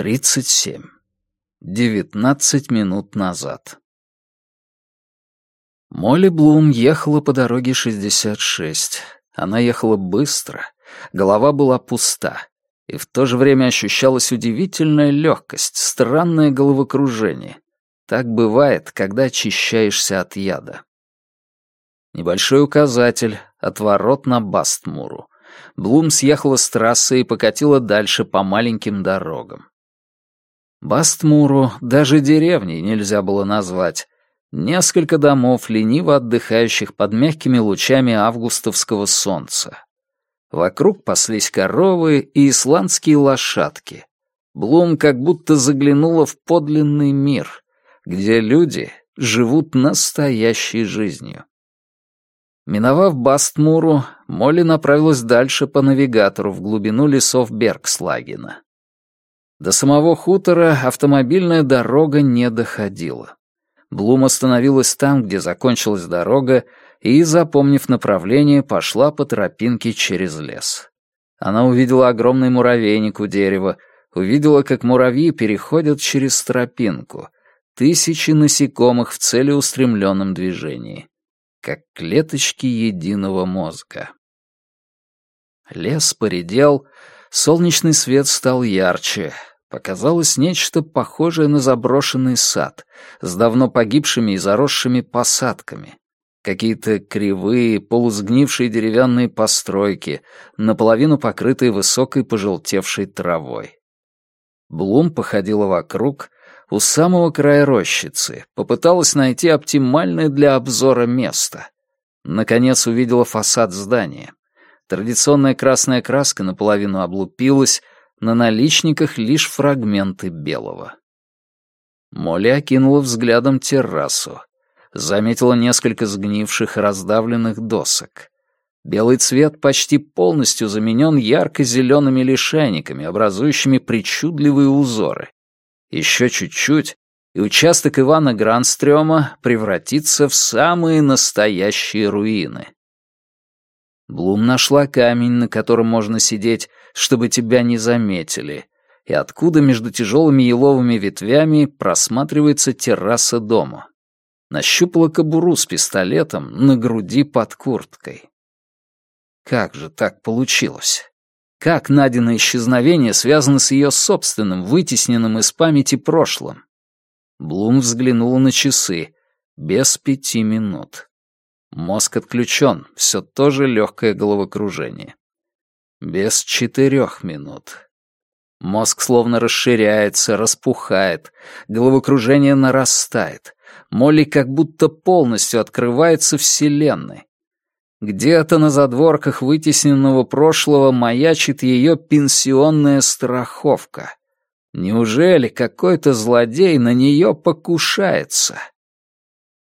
Тридцать семь. Девятнадцать минут назад. Молли Блум ехала по дороге 66. Она ехала быстро, голова была пуста, и в то же время ощущалась удивительная легкость, странное головокружение. Так бывает, когда очищаешься от яда. Небольшой указатель, отворот на Бастмуру. Блум съехала с трассы и покатила дальше по маленьким дорогам. Бастмуру даже деревней нельзя было назвать. Несколько домов, лениво отдыхающих под мягкими лучами августовского солнца. Вокруг паслись коровы и исландские лошадки. Блум как будто заглянула в подлинный мир, где люди живут настоящей жизнью. Миновав Бастмуру, Молли направилась дальше по навигатору в глубину лесов Бергслагена. До самого хутора автомобильная дорога не доходила. Блум остановилась там, где закончилась дорога, и, запомнив направление, пошла по тропинке через лес. Она увидела огромный муравейник у дерева, увидела, как муравьи переходят через тропинку, тысячи насекомых в целеустремленном движении как клеточки единого мозга. Лес поредел, солнечный свет стал ярче. Показалось нечто похожее на заброшенный сад с давно погибшими и заросшими посадками. Какие-то кривые, полусгнившие деревянные постройки, наполовину покрытые высокой пожелтевшей травой. Блум походила вокруг, у самого края рощицы, попыталась найти оптимальное для обзора место. Наконец увидела фасад здания. Традиционная красная краска наполовину облупилась, на наличниках лишь фрагменты белого. Молли окинула взглядом террасу. Заметила несколько сгнивших раздавленных досок. Белый цвет почти полностью заменен ярко-зелеными лишайниками, образующими причудливые узоры. Еще чуть-чуть, и участок Ивана Гранстрёма превратится в самые настоящие руины. Блум нашла камень, на котором можно сидеть, чтобы тебя не заметили, и откуда между тяжелыми еловыми ветвями просматривается терраса дома. Нащупала кобуру с пистолетом на груди под курткой. Как же так получилось? Как Надина исчезновение связано с ее собственным, вытесненным из памяти прошлым? Блум взглянула на часы. Без пяти минут. Мозг отключен, все то же легкое головокружение. Без четырех минут. Мозг словно расширяется, распухает, головокружение нарастает. Молли как будто полностью открывается Вселенной. Где-то на задворках вытесненного прошлого маячит ее пенсионная страховка. Неужели какой-то злодей на нее покушается?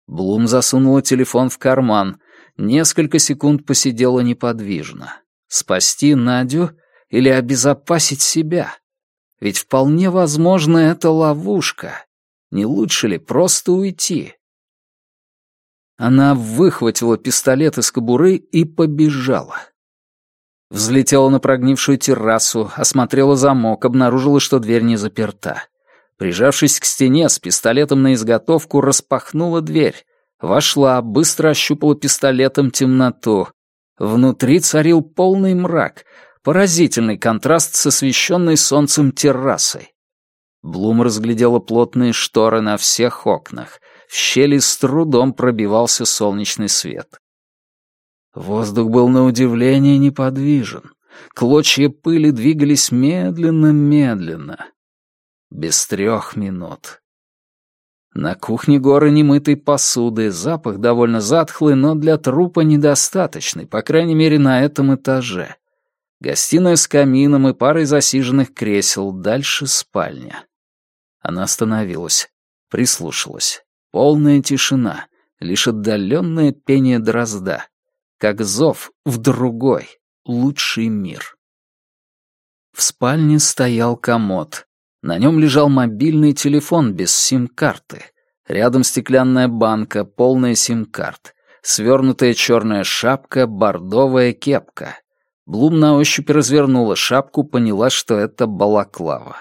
Блум засунула телефон в карман. Несколько секунд посидела неподвижно. Спасти Надю или обезопасить себя? Ведь вполне возможно, это ловушка. Не лучше ли просто уйти? Она выхватила пистолет из кобуры и побежала. Взлетела на прогнившую террасу, осмотрела замок, обнаружила, что дверь не заперта. Прижавшись к стене с пистолетом на изготовку, распахнула дверь. Вошла, быстро ощупала пистолетом темноту. Внутри царил полный мрак, поразительный контраст с освещенной солнцем террасой. Блум разглядела плотные шторы на всех окнах — в щели с трудом пробивался солнечный свет. Воздух был на удивление неподвижен. Клочья пыли двигались медленно-медленно. Без трех минут. На кухне горы немытой посуды, запах довольно затхлый, но для трупа недостаточный, по крайней мере, на этом этаже. Гостиная с камином и парой засиженных кресел, дальше спальня. Она остановилась, прислушалась. Полная тишина, лишь отдаленное пение дрозда, как зов в другой, лучший мир. В спальне стоял комод. На нем лежал мобильный телефон без сим-карты. Рядом стеклянная банка, полная сим-карт. Свернутая черная шапка, бордовая кепка. Блум на ощупь развернула шапку, поняла, что это балаклава.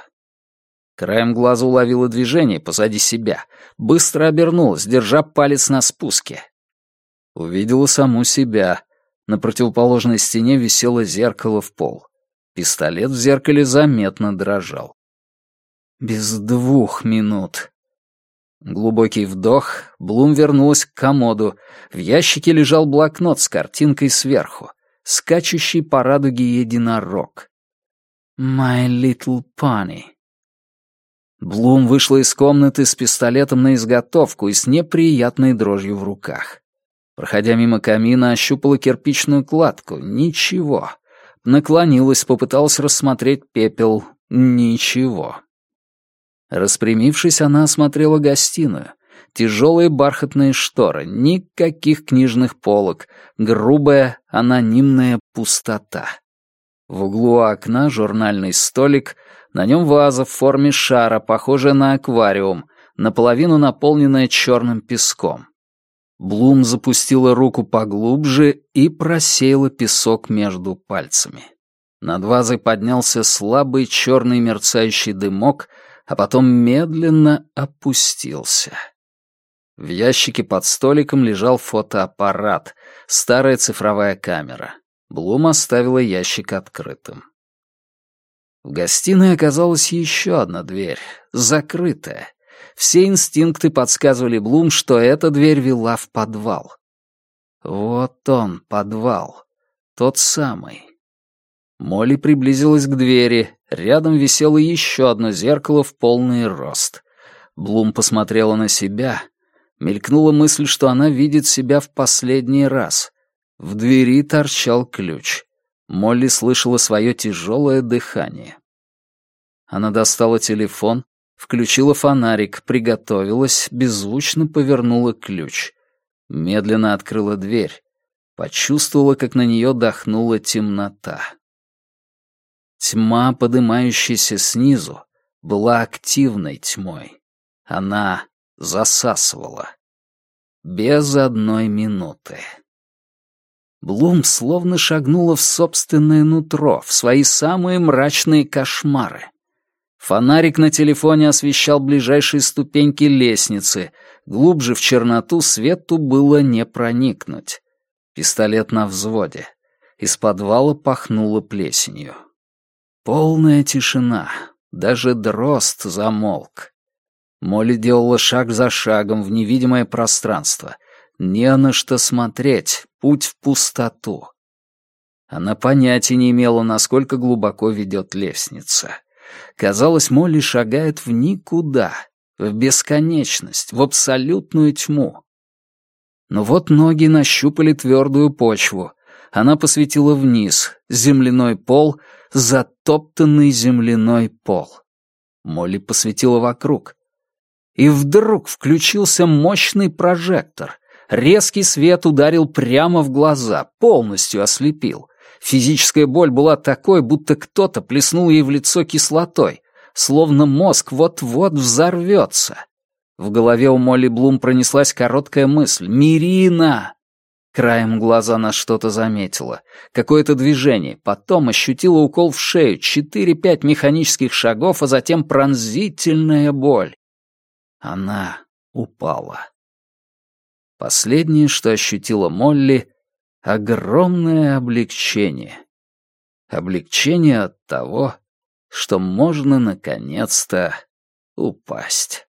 Краем глаза уловила движение позади себя. Быстро обернулась, держа палец на спуске. Увидела саму себя. На противоположной стене висело зеркало в пол. Пистолет в зеркале заметно дрожал. Без двух минут. Глубокий вдох, Блум вернулась к комоду. В ящике лежал блокнот с картинкой сверху. Скачущий по радуге единорог. «My little pony». Блум вышла из комнаты с пистолетом на изготовку и с неприятной дрожью в руках. Проходя мимо камина, ощупала кирпичную кладку. Ничего. Наклонилась, попыталась рассмотреть пепел. Ничего. Распрямившись, она осмотрела гостиную. Тяжелые бархатные шторы, никаких книжных полок, грубая анонимная пустота. В углу окна журнальный столик, на нем ваза в форме шара, похожая на аквариум, наполовину наполненная черным песком. Блум запустила руку поглубже и просеяла песок между пальцами. Над вазой поднялся слабый черный мерцающий дымок, а потом медленно опустился. В ящике под столиком лежал фотоаппарат, старая цифровая камера. Блум оставила ящик открытым. В гостиной оказалась еще одна дверь, закрытая. Все инстинкты подсказывали Блум, что эта дверь вела в подвал. Вот он, подвал. Тот самый. Молли приблизилась к двери. Рядом висело еще одно зеркало в полный рост. Блум посмотрела на себя. Мелькнула мысль, что она видит себя в последний раз. В двери торчал ключ. Молли слышала свое тяжелое дыхание. Она достала телефон, включила фонарик, приготовилась, беззвучно повернула ключ. Медленно открыла дверь. Почувствовала, как на нее дохнула темнота. Тьма, подымающаяся снизу, была активной тьмой. Она засасывала. Без одной минуты. Блум словно шагнула в собственное нутро, в свои самые мрачные кошмары. Фонарик на телефоне освещал ближайшие ступеньки лестницы. Глубже в черноту свету было не проникнуть. Пистолет на взводе. Из подвала пахнуло плесенью. Полная тишина. Даже дрозд замолк. Молли делала шаг за шагом в невидимое пространство. Не на что смотреть, путь в пустоту. Она понятия не имела, насколько глубоко ведет лестница. Казалось, Молли шагает в никуда, в бесконечность, в абсолютную тьму. Но вот ноги нащупали твердую почву. Она посветила вниз, земляной пол, затоптанный земляной пол. Молли посветила вокруг. И вдруг включился мощный прожектор. Резкий свет ударил прямо в глаза, полностью ослепил. Физическая боль была такой, будто кто-то плеснул ей в лицо кислотой, словно мозг вот-вот взорвется. В голове у Молли Блум пронеслась короткая мысль «Мирина!». Краем глаза она что-то заметила. Какое-то движение. Потом ощутила укол в шею, четыре-пять механических шагов, а затем пронзительная боль. Она упала. Последнее, что ощутила Молли — огромное облегчение. Облегчение от того, что можно наконец-то упасть.